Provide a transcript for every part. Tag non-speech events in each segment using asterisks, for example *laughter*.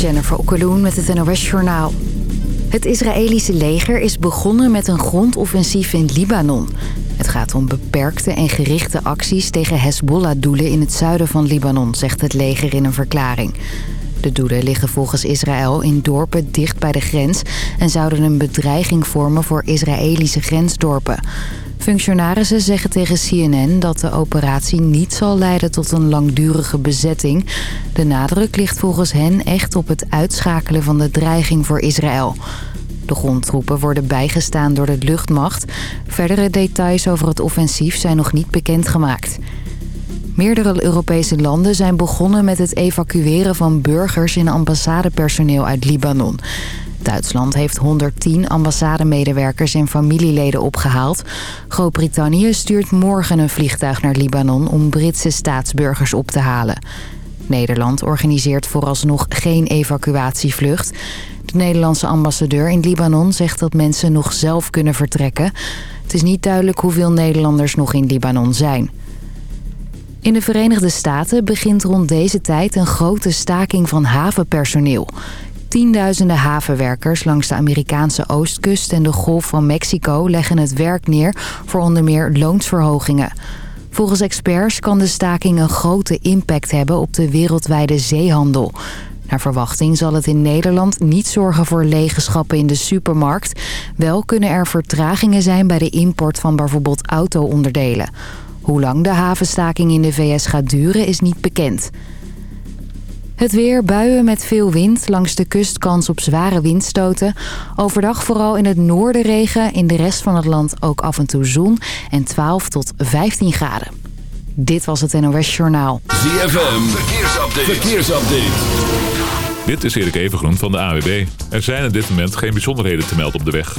Jennifer Okkeloen met het NOS Journaal. Het Israëlische leger is begonnen met een grondoffensief in Libanon. Het gaat om beperkte en gerichte acties tegen Hezbollah-doelen in het zuiden van Libanon, zegt het leger in een verklaring. De doelen liggen volgens Israël in dorpen dicht bij de grens... en zouden een bedreiging vormen voor Israëlische grensdorpen. Functionarissen zeggen tegen CNN dat de operatie niet zal leiden tot een langdurige bezetting. De nadruk ligt volgens hen echt op het uitschakelen van de dreiging voor Israël. De grondtroepen worden bijgestaan door de luchtmacht. Verdere details over het offensief zijn nog niet bekendgemaakt. Meerdere Europese landen zijn begonnen met het evacueren van burgers en ambassadepersoneel uit Libanon. Duitsland heeft 110 ambassademedewerkers en familieleden opgehaald. Groot-Brittannië stuurt morgen een vliegtuig naar Libanon om Britse staatsburgers op te halen. Nederland organiseert vooralsnog geen evacuatievlucht. De Nederlandse ambassadeur in Libanon zegt dat mensen nog zelf kunnen vertrekken. Het is niet duidelijk hoeveel Nederlanders nog in Libanon zijn. In de Verenigde Staten begint rond deze tijd een grote staking van havenpersoneel. Tienduizenden havenwerkers langs de Amerikaanse oostkust en de Golf van Mexico leggen het werk neer voor onder meer loonsverhogingen. Volgens experts kan de staking een grote impact hebben op de wereldwijde zeehandel. Naar verwachting zal het in Nederland niet zorgen voor lege schappen in de supermarkt. Wel kunnen er vertragingen zijn bij de import van bijvoorbeeld auto-onderdelen. Hoe lang de havenstaking in de VS gaat duren is niet bekend. Het weer, buien met veel wind. Langs de kust kans op zware windstoten. Overdag vooral in het noorden regen. In de rest van het land ook af en toe zon. En 12 tot 15 graden. Dit was het NOS Journaal. ZFM, verkeersupdate. verkeersupdate. Dit is Erik Evengroen van de AWB. Er zijn op dit moment geen bijzonderheden te melden op de weg.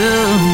you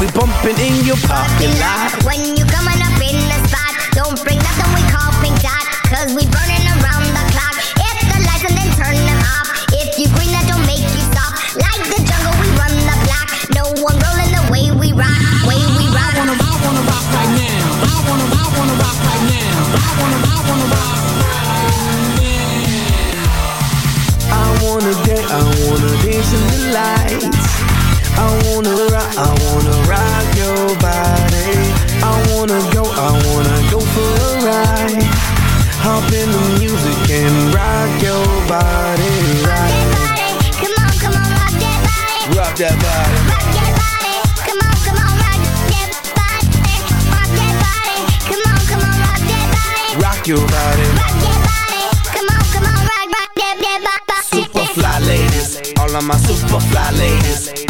We bumping in your parking lot. That body. Rock that body, come on, come on, rock that body. Rock that body, come on, come on, rock that body. Rock your body. Rock that body, come on, come on, rock, rock that, that body. Super fly ladies, all of my super fly ladies.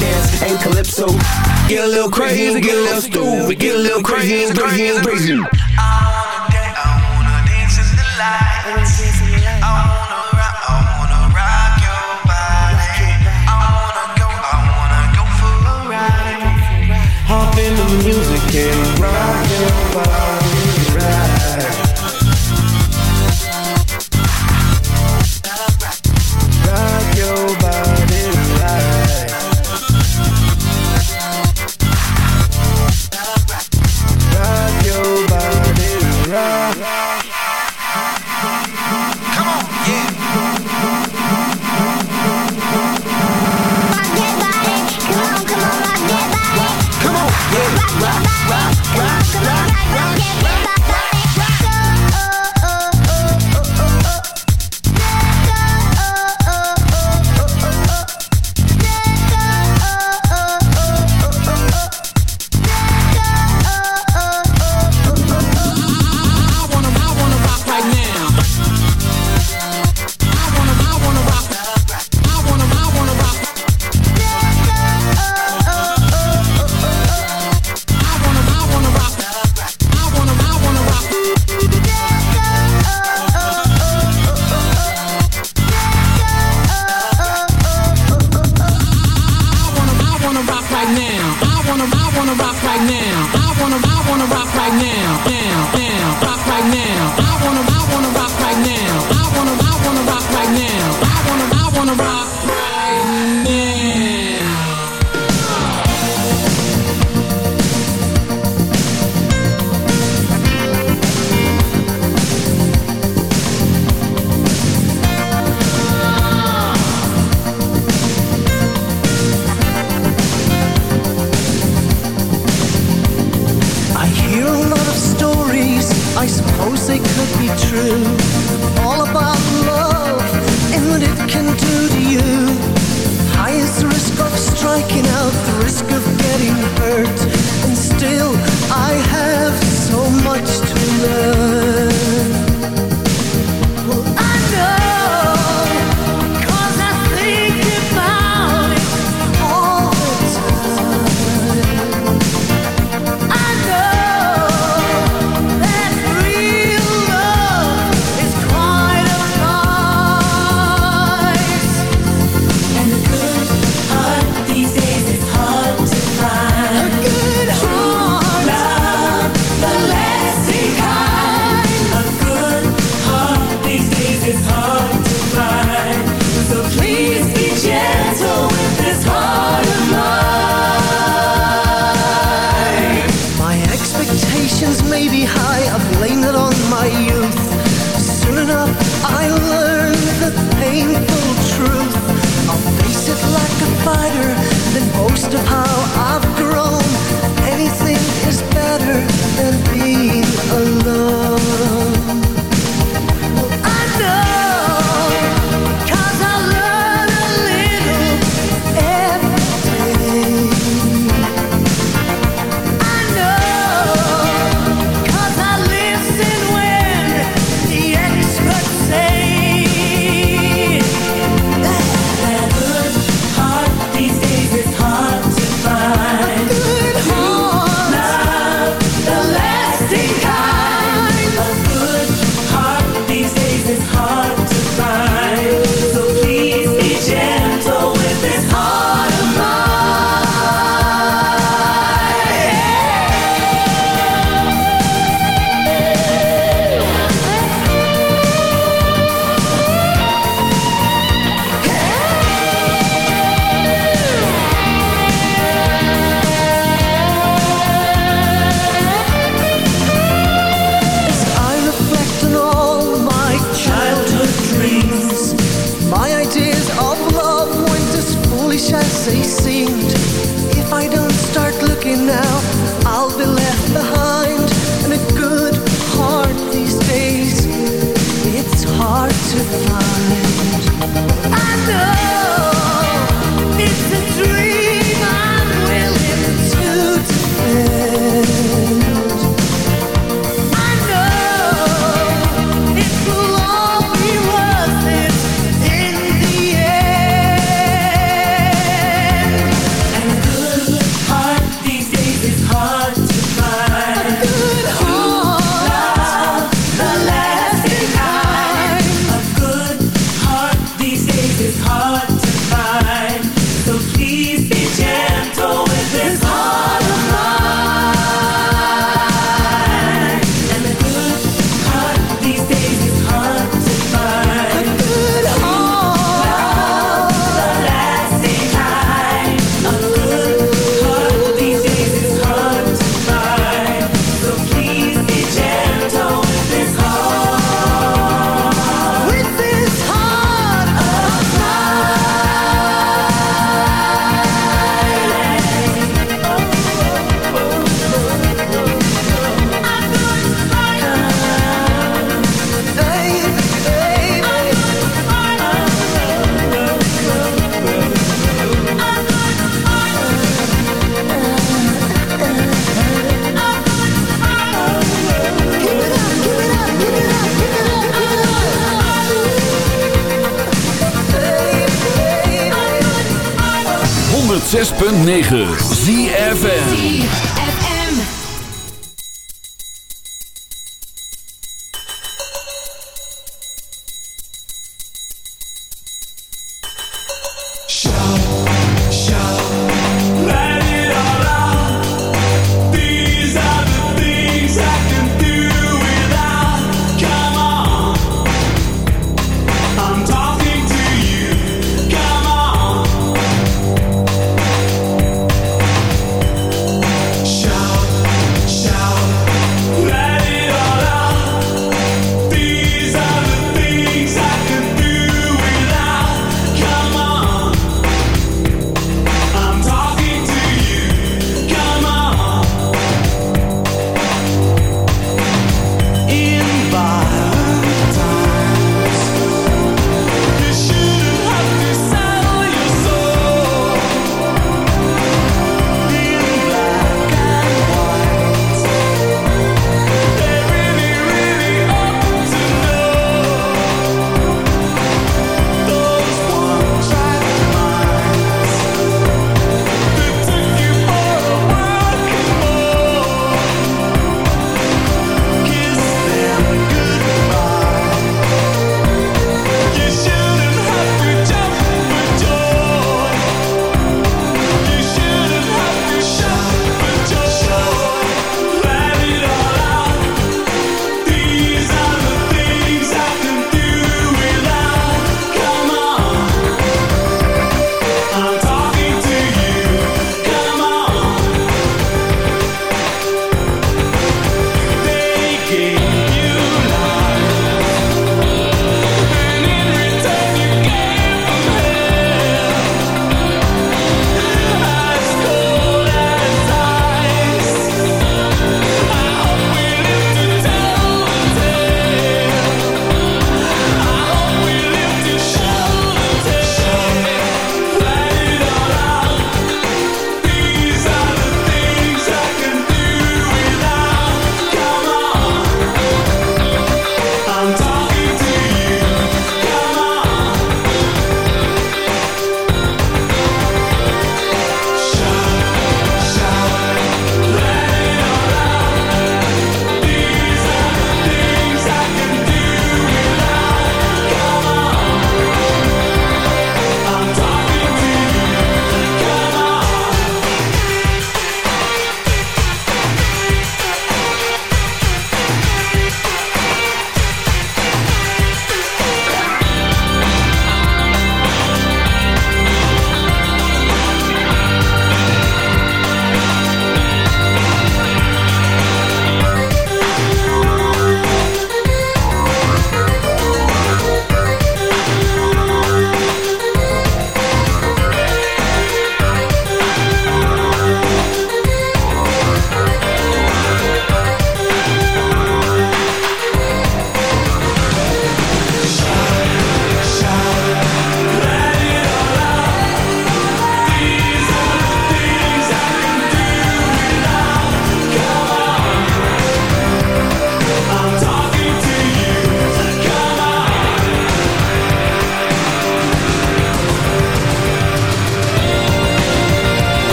dance and calypso. Get a little crazy, get a little stupid, get a little crazy, crazy, crazy. I wanna dance, I wanna dance the lights. I wanna ride I wanna rock, your body Please.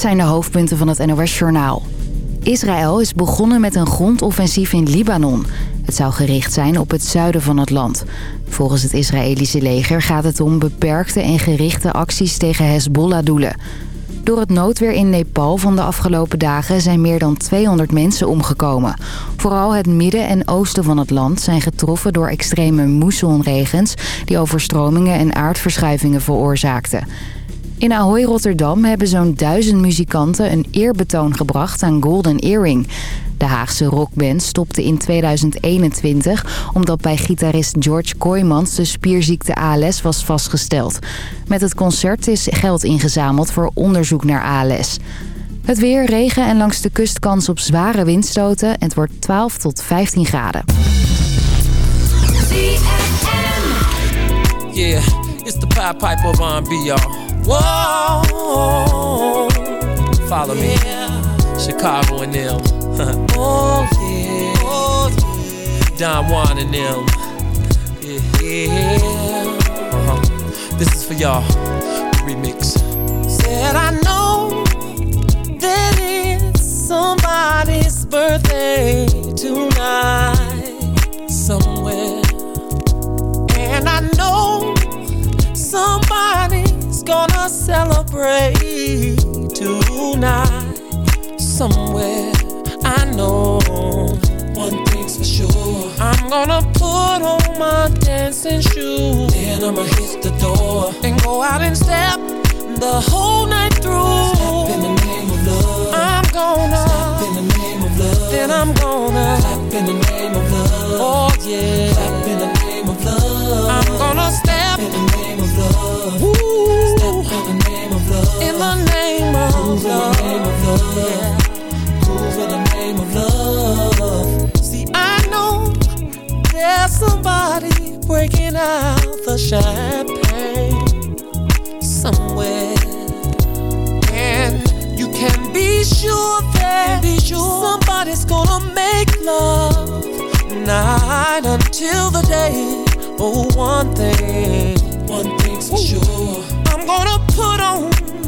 Zijn de hoofdpunten van het NOS-journaal. Israël is begonnen met een grondoffensief in Libanon. Het zou gericht zijn op het zuiden van het land. Volgens het Israëlische leger gaat het om beperkte en gerichte acties tegen Hezbollah-doelen. Door het noodweer in Nepal van de afgelopen dagen zijn meer dan 200 mensen omgekomen. Vooral het midden en oosten van het land zijn getroffen door extreme moessonregens... die overstromingen en aardverschuivingen veroorzaakten. In Ahoy Rotterdam hebben zo'n duizend muzikanten een eerbetoon gebracht aan Golden Earring. De Haagse rockband stopte in 2021 omdat bij gitarist George Kooijmans de spierziekte ALS was vastgesteld. Met het concert is geld ingezameld voor onderzoek naar ALS. Het weer, regen en langs de kust kans op zware windstoten. Het wordt 12 tot 15 graden. Yeah, it's the of. Whoa, follow me. Chicago and them. *laughs* oh, yeah. oh, Don Juan and them. Yeah. Uh-huh. This is for y'all. Remix. Said I know that it's somebody's birthday tonight somewhere, and I know somebody gonna celebrate tonight somewhere. I know one thing's for sure. I'm gonna put on my dancing shoes. Then I'ma hit the door and go out and step the whole night through. Step oh, in the name of love. I'm gonna step in the name of love. Then I'm gonna clap in the name of love. Oh yeah, clap in the name of love. I'm gonna step in the name of love. The name of love. See, I know there's somebody breaking out the champagne somewhere, and you can be sure that be sure somebody's gonna make love night until the day. Oh, one thing,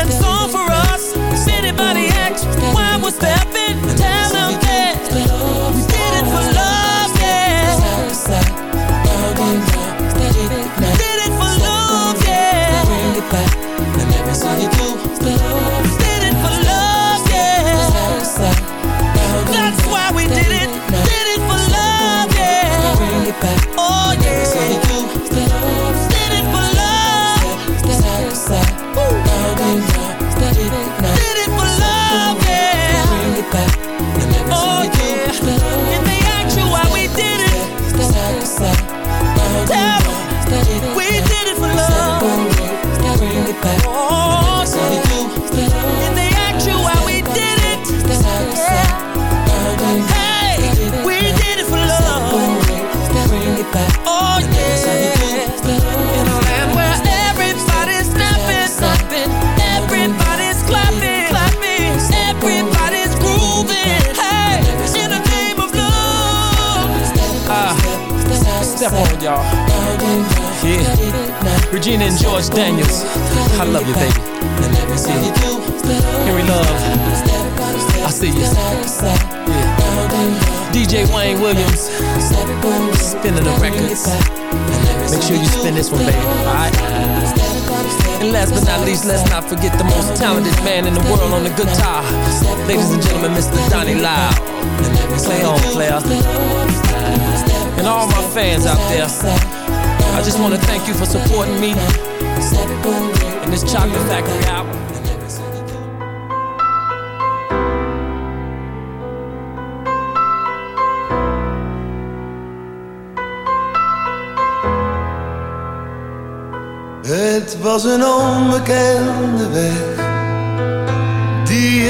Rocking song for us. If anybody why tell them that we did it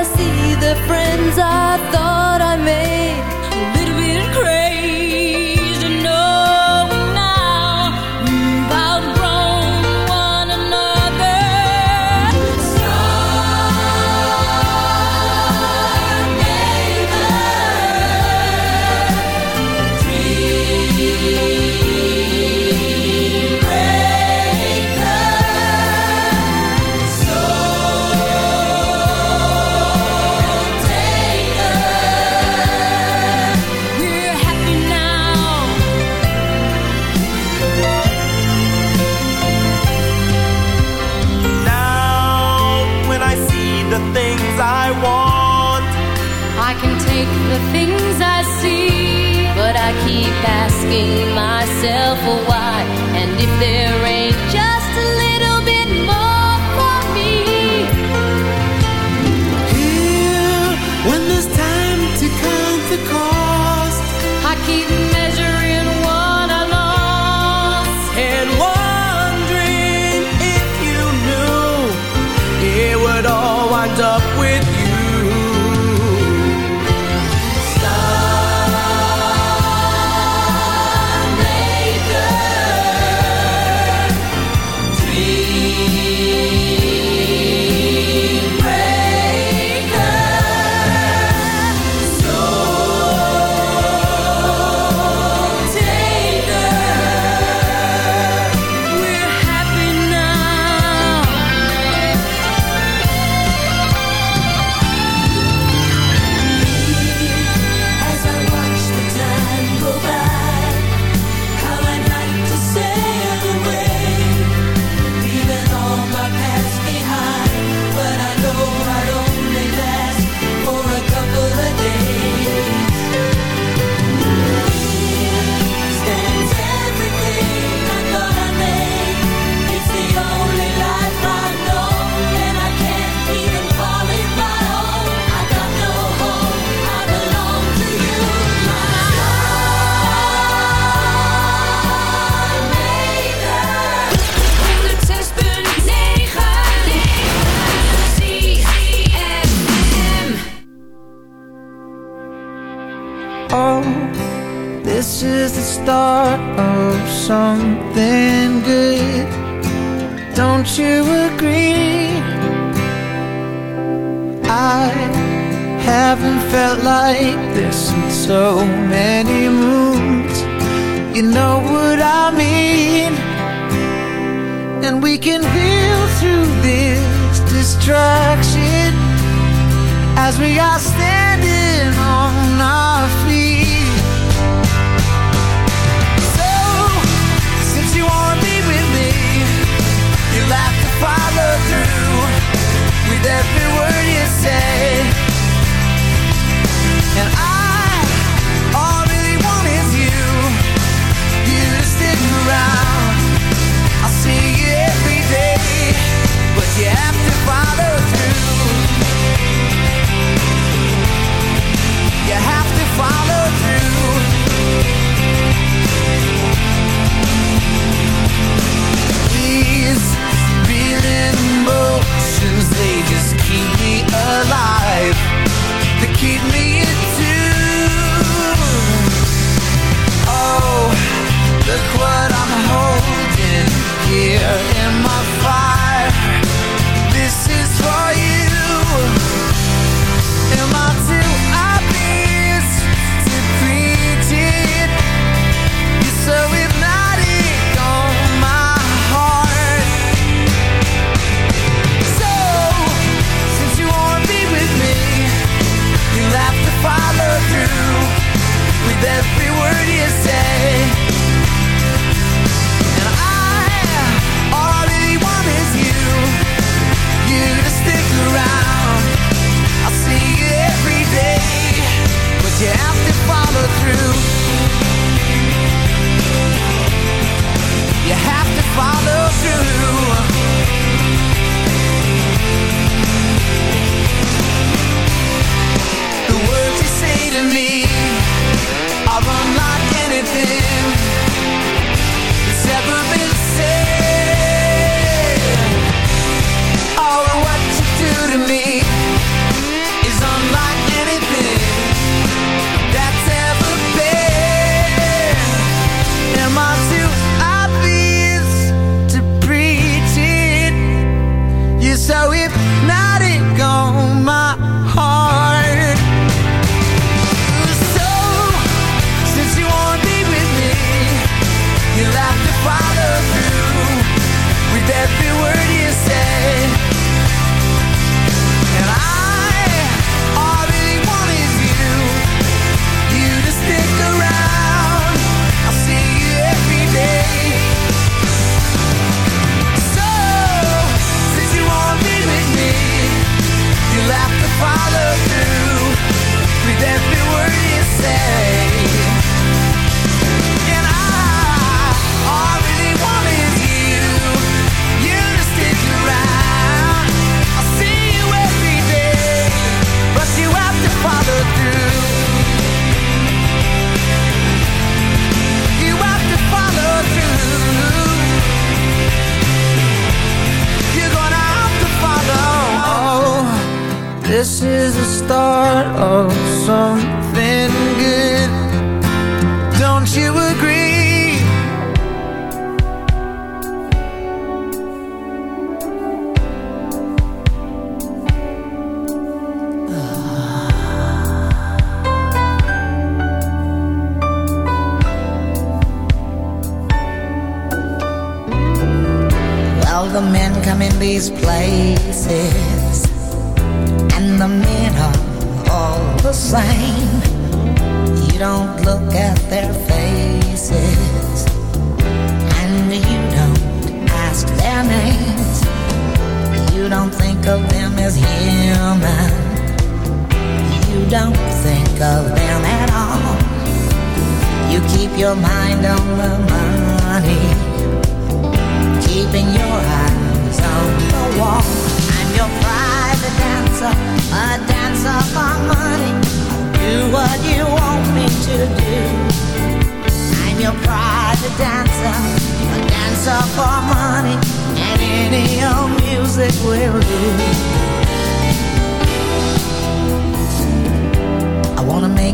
I see the friends I asking myself